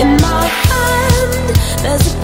In my hand, there's a